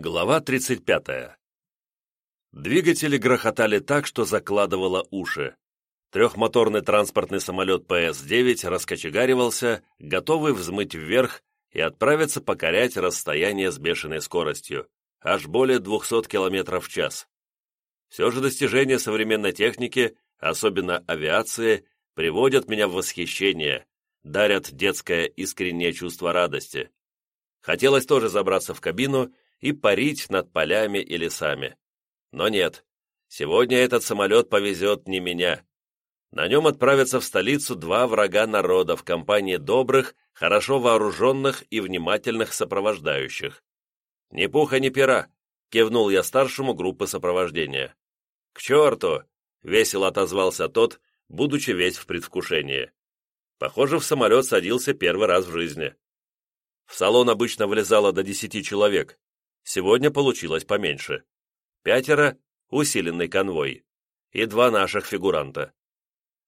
Глава 35. Двигатели грохотали так, что закладывало уши. Трехмоторный транспортный самолет ПС-9 раскочегаривался, готовый взмыть вверх и отправиться покорять расстояние с бешеной скоростью, аж более 200 км в час. Все же достижения современной техники, особенно авиации, приводят меня в восхищение, дарят детское искреннее чувство радости. Хотелось тоже забраться в кабину и парить над полями и лесами. Но нет, сегодня этот самолет повезет не меня. На нем отправятся в столицу два врага народа в компании добрых, хорошо вооруженных и внимательных сопровождающих. «Ни пуха, ни пера», — кивнул я старшему группы сопровождения. «К черту!» — весело отозвался тот, будучи весь в предвкушении. Похоже, в самолет садился первый раз в жизни. В салон обычно влезало до десяти человек. Сегодня получилось поменьше. Пятеро — усиленный конвой. И два наших фигуранта.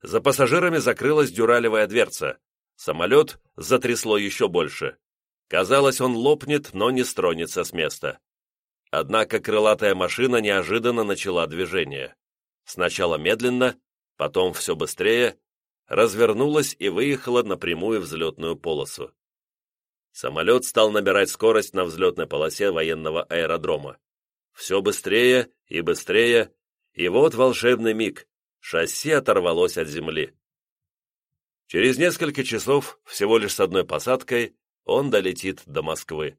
За пассажирами закрылась дюралевая дверца. Самолет затрясло еще больше. Казалось, он лопнет, но не стронется с места. Однако крылатая машина неожиданно начала движение. Сначала медленно, потом все быстрее, развернулась и выехала на прямую взлетную полосу. Самолет стал набирать скорость на взлетной полосе военного аэродрома. Все быстрее и быстрее, и вот волшебный миг. Шасси оторвалось от земли. Через несколько часов, всего лишь с одной посадкой, он долетит до Москвы.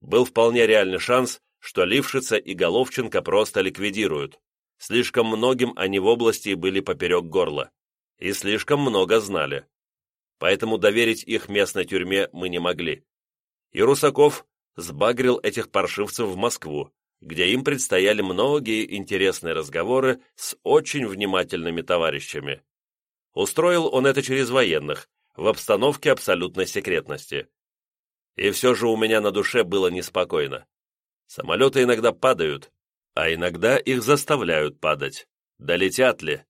Был вполне реальный шанс, что Лившица и Головченко просто ликвидируют. Слишком многим они в области были поперек горла. И слишком много знали поэтому доверить их местной тюрьме мы не могли. И Русаков сбагрил этих паршивцев в Москву, где им предстояли многие интересные разговоры с очень внимательными товарищами. Устроил он это через военных, в обстановке абсолютной секретности. И все же у меня на душе было неспокойно. Самолеты иногда падают, а иногда их заставляют падать. Долетят ли?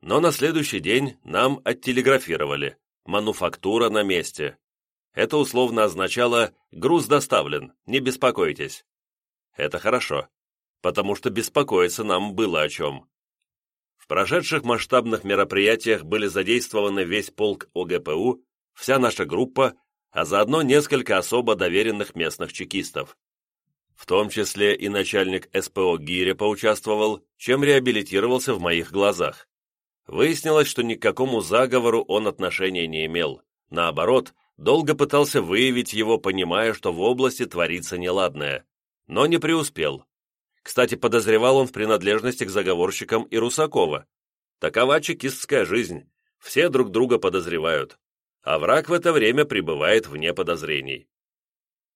Но на следующий день нам оттелеграфировали мануфактура на месте. Это условно означало «груз доставлен, не беспокойтесь». Это хорошо, потому что беспокоиться нам было о чем. В прошедших масштабных мероприятиях были задействованы весь полк ОГПУ, вся наша группа, а заодно несколько особо доверенных местных чекистов. В том числе и начальник СПО Гиря поучаствовал, чем реабилитировался в моих глазах. Выяснилось, что ни к какому заговору он отношения не имел. Наоборот, долго пытался выявить его, понимая, что в области творится неладное. Но не преуспел. Кстати, подозревал он в принадлежности к заговорщикам и Русакова. Такова чекистская жизнь. Все друг друга подозревают. А враг в это время пребывает вне подозрений.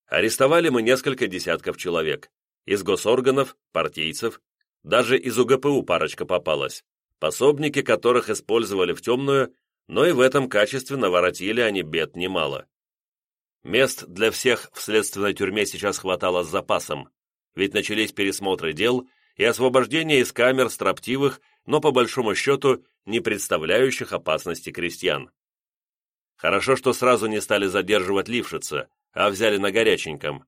Арестовали мы несколько десятков человек. Из госорганов, партийцев, даже из УГПУ парочка попалась пособники которых использовали в темную, но и в этом качестве наворотили они бед немало. Мест для всех в следственной тюрьме сейчас хватало с запасом, ведь начались пересмотры дел и освобождение из камер строптивых, но по большому счету не представляющих опасности крестьян. Хорошо, что сразу не стали задерживать Лившица, а взяли на горяченьком.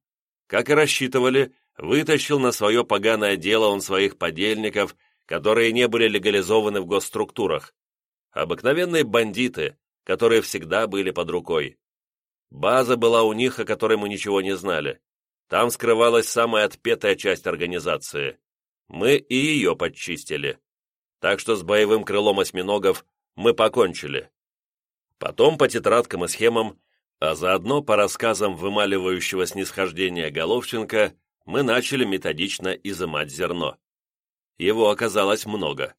Как и рассчитывали, вытащил на свое поганое дело он своих подельников которые не были легализованы в госструктурах. Обыкновенные бандиты, которые всегда были под рукой. База была у них, о которой мы ничего не знали. Там скрывалась самая отпетая часть организации. Мы и ее подчистили. Так что с боевым крылом осьминогов мы покончили. Потом по тетрадкам и схемам, а заодно по рассказам вымаливающего снисхождения Головченко, мы начали методично изымать зерно. Его оказалось много.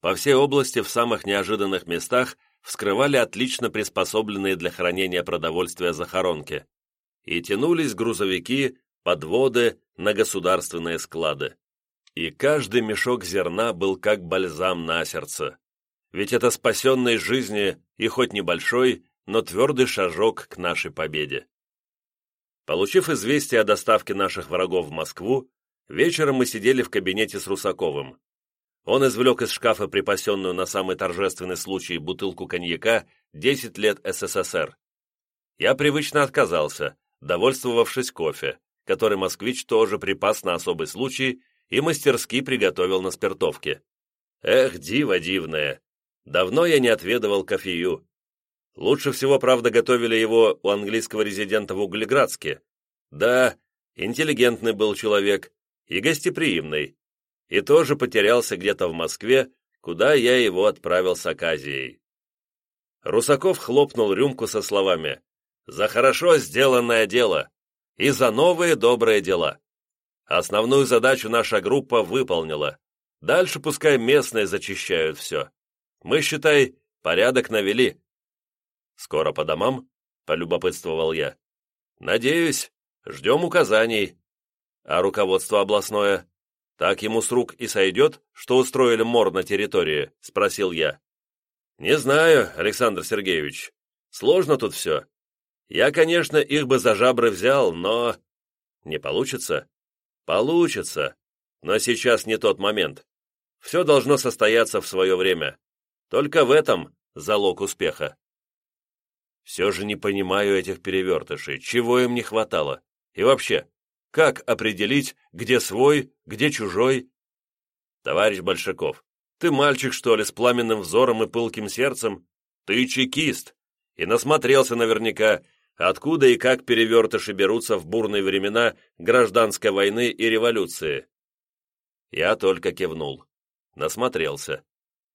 По всей области в самых неожиданных местах вскрывали отлично приспособленные для хранения продовольствия захоронки. И тянулись грузовики, подводы на государственные склады. И каждый мешок зерна был как бальзам на сердце. Ведь это спасенной жизни и хоть небольшой, но твердый шажок к нашей победе. Получив известие о доставке наших врагов в Москву, Вечером мы сидели в кабинете с Русаковым. Он извлек из шкафа припасенную на самый торжественный случай бутылку коньяка «10 лет СССР». Я привычно отказался, довольствовавшись кофе, который москвич тоже припас на особый случай и мастерски приготовил на спиртовке. Эх, диво дивное! Давно я не отведывал кофею. Лучше всего, правда, готовили его у английского резидента в Углеградске. Да, интеллигентный был человек и гостеприимный, и тоже потерялся где-то в Москве, куда я его отправил с оказией. Русаков хлопнул рюмку со словами «За хорошо сделанное дело и за новые добрые дела. Основную задачу наша группа выполнила. Дальше пускай местные зачищают все. Мы, считай, порядок навели». «Скоро по домам?» — полюбопытствовал я. «Надеюсь. Ждем указаний. А руководство областное? Так ему с рук и сойдет, что устроили мор на территории?» — спросил я. «Не знаю, Александр Сергеевич. Сложно тут все. Я, конечно, их бы за жабры взял, но...» «Не получится?» «Получится. Но сейчас не тот момент. Все должно состояться в свое время. Только в этом залог успеха». «Все же не понимаю этих перевертышей. Чего им не хватало? И вообще, как определить, где свой, где чужой? Товарищ Большаков, ты мальчик, что ли, с пламенным взором и пылким сердцем? Ты чекист. И насмотрелся наверняка, откуда и как перевертыши берутся в бурные времена гражданской войны и революции. Я только кивнул. Насмотрелся.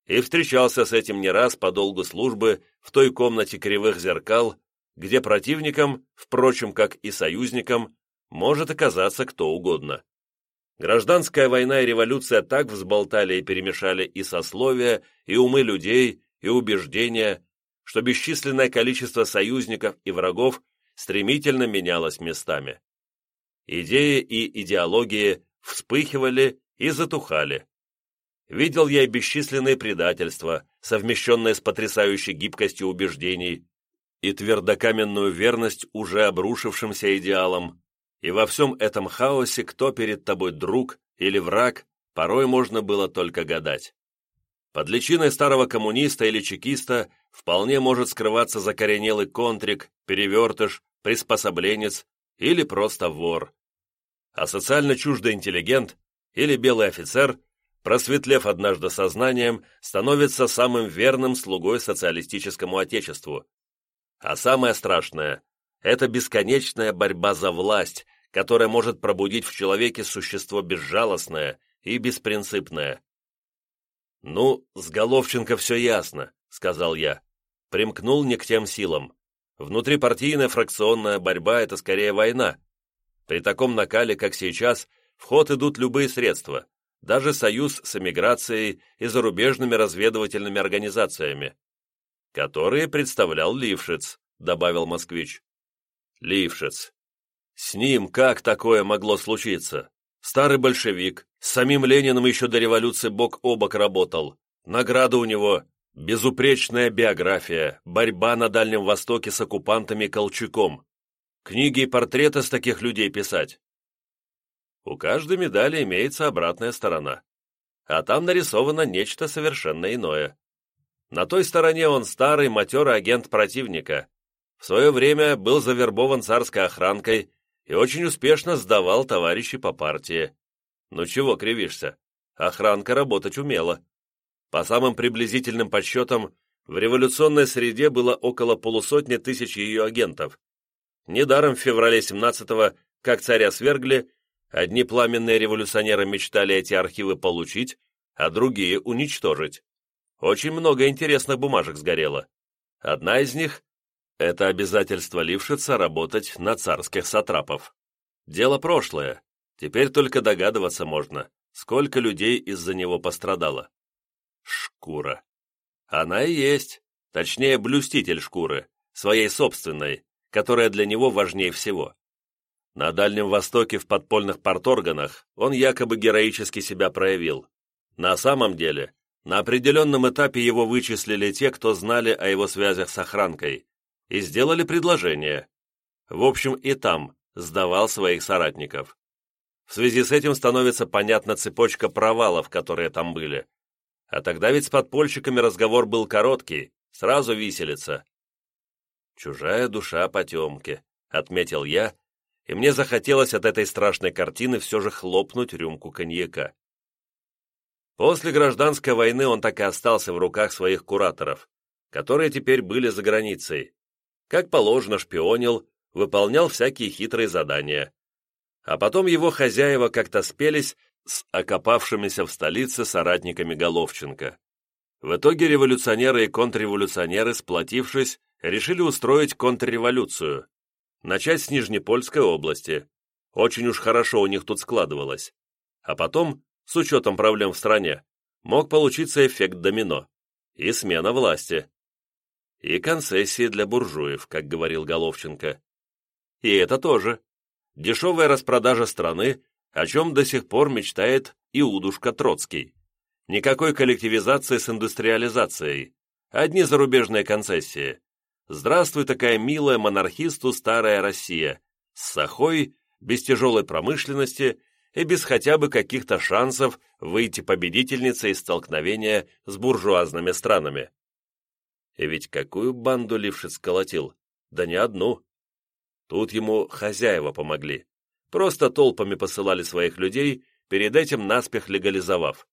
И встречался с этим не раз по долгу службы в той комнате кривых зеркал, где противникам, впрочем, как и союзникам, может оказаться кто угодно. Гражданская война и революция так взболтали и перемешали и сословия, и умы людей, и убеждения, что бесчисленное количество союзников и врагов стремительно менялось местами. Идеи и идеологии вспыхивали и затухали. Видел я и бесчисленные предательства, совмещенные с потрясающей гибкостью убеждений, и твердокаменную верность уже обрушившимся идеалам, и во всем этом хаосе кто перед тобой друг или враг, порой можно было только гадать. Под личиной старого коммуниста или чекиста вполне может скрываться закоренелый контрик, перевертыш, приспособленец или просто вор. А социально чуждый интеллигент или белый офицер, просветлев однажды сознанием, становится самым верным слугой социалистическому отечеству. А самое страшное – это бесконечная борьба за власть, которое может пробудить в человеке существо безжалостное и беспринципное. «Ну, с Головченко все ясно», — сказал я. Примкнул не к тем силам. Внутрипартийная фракционная борьба — это скорее война. При таком накале, как сейчас, в ход идут любые средства, даже союз с эмиграцией и зарубежными разведывательными организациями, которые представлял Лившиц, добавил москвич. Лившиц. С ним как такое могло случиться? Старый большевик, с самим Лениным еще до революции бок о бок работал. Награда у него – безупречная биография, борьба на Дальнем Востоке с оккупантами Колчаком. Книги и портреты с таких людей писать. У каждой медали имеется обратная сторона. А там нарисовано нечто совершенно иное. На той стороне он старый матерый агент противника. В свое время был завербован царской охранкой и очень успешно сдавал товарищей по партии. Ну чего кривишься? Охранка работать умела. По самым приблизительным подсчетам, в революционной среде было около полусотни тысяч ее агентов. Недаром в феврале 17-го, как царя свергли, одни пламенные революционеры мечтали эти архивы получить, а другие уничтожить. Очень много интересных бумажек сгорело. Одна из них это обязательство Лившица работать на царских сатрапов. Дело прошлое. Теперь только догадываться можно, сколько людей из-за него пострадало. Шкура. Она и есть, точнее, блюститель шкуры, своей собственной, которая для него важнее всего. На Дальнем Востоке в подпольных порторганах он якобы героически себя проявил. На самом деле, на определенном этапе его вычислили те, кто знали о его связях с охранкой, и сделали предложение. В общем, и там сдавал своих соратников. В связи с этим становится понятна цепочка провалов, которые там были. А тогда ведь с подпольщиками разговор был короткий, сразу виселица. «Чужая душа потемки», — отметил я, и мне захотелось от этой страшной картины все же хлопнуть рюмку коньяка. После гражданской войны он так и остался в руках своих кураторов, которые теперь были за границей. Как положено, шпионил, выполнял всякие хитрые задания. А потом его хозяева как-то спелись с окопавшимися в столице соратниками Головченко. В итоге революционеры и контрреволюционеры, сплотившись, решили устроить контрреволюцию, начать с Нижнепольской области. Очень уж хорошо у них тут складывалось. А потом, с учетом проблем в стране, мог получиться эффект домино и смена власти. И концессии для буржуев, как говорил Головченко. И это тоже. Дешевая распродажа страны, о чем до сих пор мечтает Иудушка Троцкий. Никакой коллективизации с индустриализацией. Одни зарубежные концессии. Здравствуй, такая милая монархисту старая Россия, с сахой, без тяжелой промышленности и без хотя бы каких-то шансов выйти победительницей из столкновения с буржуазными странами. И ведь какую банду Лившиц колотил? Да не одну. Тут ему хозяева помогли. Просто толпами посылали своих людей, перед этим наспех легализовав.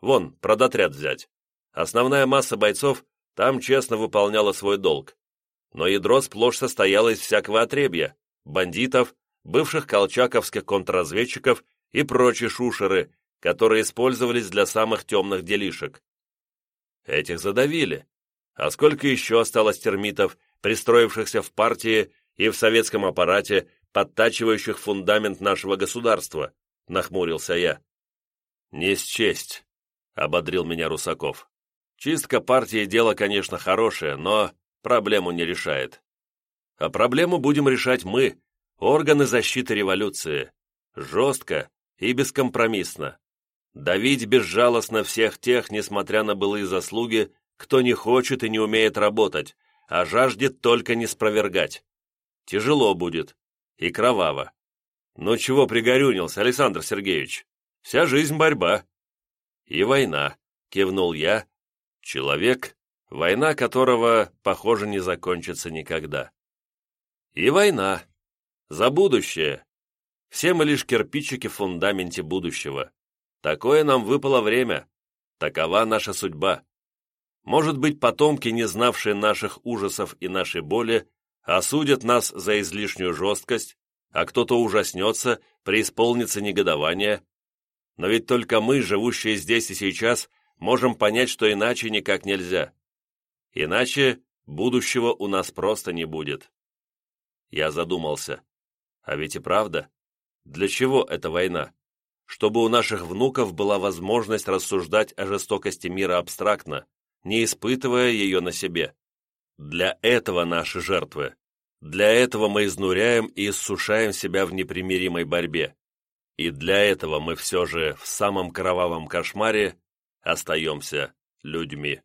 Вон, продотряд взять. Основная масса бойцов там честно выполняла свой долг. Но ядро сплошь состояло из всякого отребья, бандитов, бывших колчаковских контрразведчиков и прочие шушеры, которые использовались для самых темных делишек. Этих задавили. А сколько еще осталось термитов, пристроившихся в партии и в советском аппарате, подтачивающих фундамент нашего государства, нахмурился я. Не счесть, ободрил меня Русаков. Чистка партии дело, конечно, хорошее, но проблему не решает. А проблему будем решать мы, органы защиты революции. Жестко и бескомпромиссно. Давить безжалостно всех тех, несмотря на былые заслуги, кто не хочет и не умеет работать, а жаждет только не спровергать. Тяжело будет. И кроваво. Но чего пригорюнился, Александр Сергеевич? Вся жизнь борьба. И война, кивнул я. Человек, война которого, похоже, не закончится никогда. И война. За будущее. Все мы лишь кирпичики в фундаменте будущего. Такое нам выпало время. Такова наша судьба. Может быть, потомки, не знавшие наших ужасов и нашей боли, осудят нас за излишнюю жесткость, а кто-то ужаснется, преисполнится негодование. Но ведь только мы, живущие здесь и сейчас, можем понять, что иначе никак нельзя. Иначе будущего у нас просто не будет. Я задумался. А ведь и правда. Для чего эта война? Чтобы у наших внуков была возможность рассуждать о жестокости мира абстрактно, не испытывая ее на себе. Для этого наши жертвы. Для этого мы изнуряем и иссушаем себя в непримиримой борьбе. И для этого мы все же в самом кровавом кошмаре остаемся людьми.